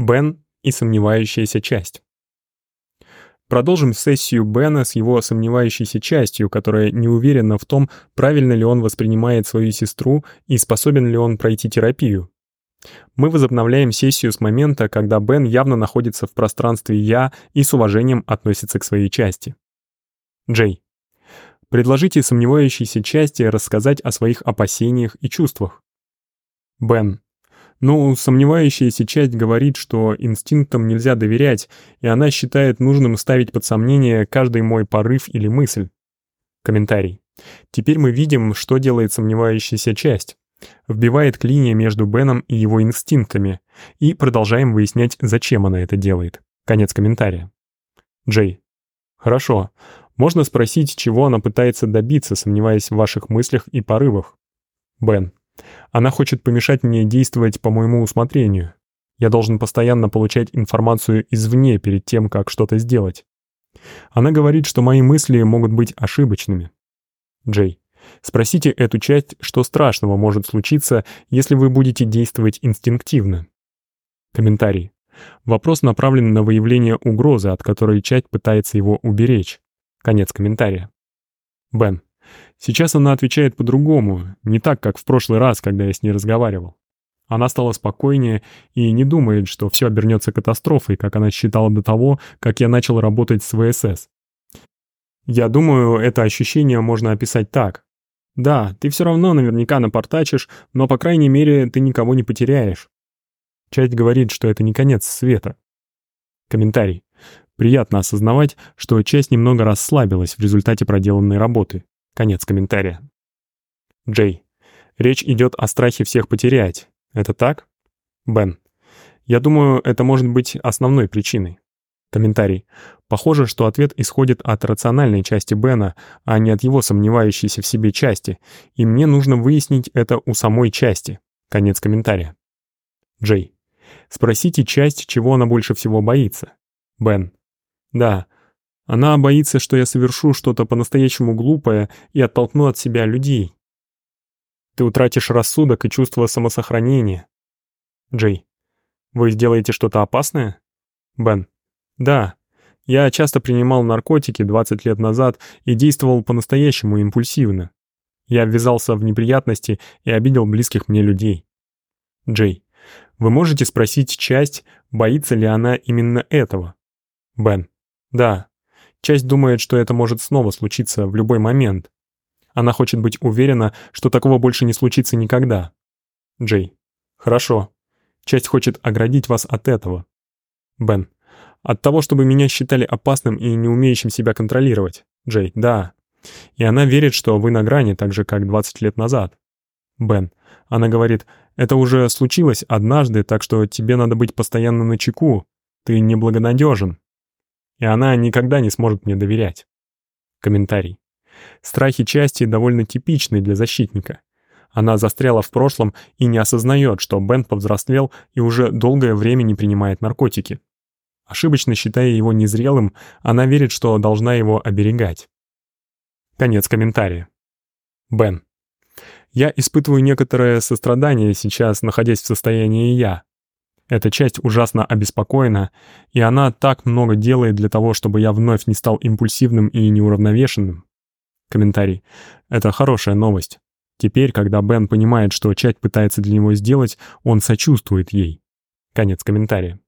Бен и сомневающаяся часть. Продолжим сессию Бена с его сомневающейся частью, которая не уверена в том, правильно ли он воспринимает свою сестру и способен ли он пройти терапию. Мы возобновляем сессию с момента, когда Бен явно находится в пространстве «я» и с уважением относится к своей части. Джей. Предложите сомневающейся части рассказать о своих опасениях и чувствах. Бен. Ну, сомневающаяся часть говорит, что инстинктам нельзя доверять, и она считает нужным ставить под сомнение каждый мой порыв или мысль. Комментарий. Теперь мы видим, что делает сомневающаяся часть. Вбивает клинья между Беном и его инстинктами, и продолжаем выяснять, зачем она это делает. Конец комментария. Джей. Хорошо. Можно спросить, чего она пытается добиться, сомневаясь в ваших мыслях и порывах. Бен. Она хочет помешать мне действовать по моему усмотрению. Я должен постоянно получать информацию извне перед тем, как что-то сделать. Она говорит, что мои мысли могут быть ошибочными. Джей, спросите эту часть, что страшного может случиться, если вы будете действовать инстинктивно. Комментарий. Вопрос направлен на выявление угрозы, от которой часть пытается его уберечь. Конец комментария. Бен. Сейчас она отвечает по-другому, не так, как в прошлый раз, когда я с ней разговаривал. Она стала спокойнее и не думает, что все обернется катастрофой, как она считала до того, как я начал работать с ВСС. Я думаю, это ощущение можно описать так. Да, ты все равно наверняка напортачишь, но, по крайней мере, ты никого не потеряешь. Часть говорит, что это не конец света. Комментарий. Приятно осознавать, что часть немного расслабилась в результате проделанной работы. Конец комментария. Джей. Речь идет о страхе всех потерять. Это так? Бен. Я думаю, это может быть основной причиной. Комментарий. Похоже, что ответ исходит от рациональной части Бена, а не от его сомневающейся в себе части, и мне нужно выяснить это у самой части. Конец комментария. Джей. Спросите часть, чего она больше всего боится. Бен. Да, она боится, что я совершу что-то по-настоящему глупое и оттолкну от себя людей. Ты утратишь рассудок и чувство самосохранения. Джей. Вы сделаете что-то опасное? Бен. Да. Я часто принимал наркотики 20 лет назад и действовал по-настоящему импульсивно. Я ввязался в неприятности и обидел близких мне людей. Джей. Вы можете спросить часть, боится ли она именно этого? Бен. Да. Часть думает, что это может снова случиться в любой момент. Она хочет быть уверена, что такого больше не случится никогда. Джей. Хорошо. Часть хочет оградить вас от этого. Бен. От того, чтобы меня считали опасным и не умеющим себя контролировать. Джей. Да. И она верит, что вы на грани, так же, как 20 лет назад. Бен. Она говорит, это уже случилось однажды, так что тебе надо быть постоянно на чеку. Ты неблагонадежен и она никогда не сможет мне доверять. Комментарий. Страхи части довольно типичны для защитника. Она застряла в прошлом и не осознает, что Бен повзрослел и уже долгое время не принимает наркотики. Ошибочно считая его незрелым, она верит, что должна его оберегать. Конец комментария. Бен. Я испытываю некоторое сострадание сейчас, находясь в состоянии «я», эта часть ужасно обеспокоена, и она так много делает для того, чтобы я вновь не стал импульсивным и неуравновешенным. Комментарий. Это хорошая новость. Теперь, когда Бен понимает, что часть пытается для него сделать, он сочувствует ей. Конец комментария.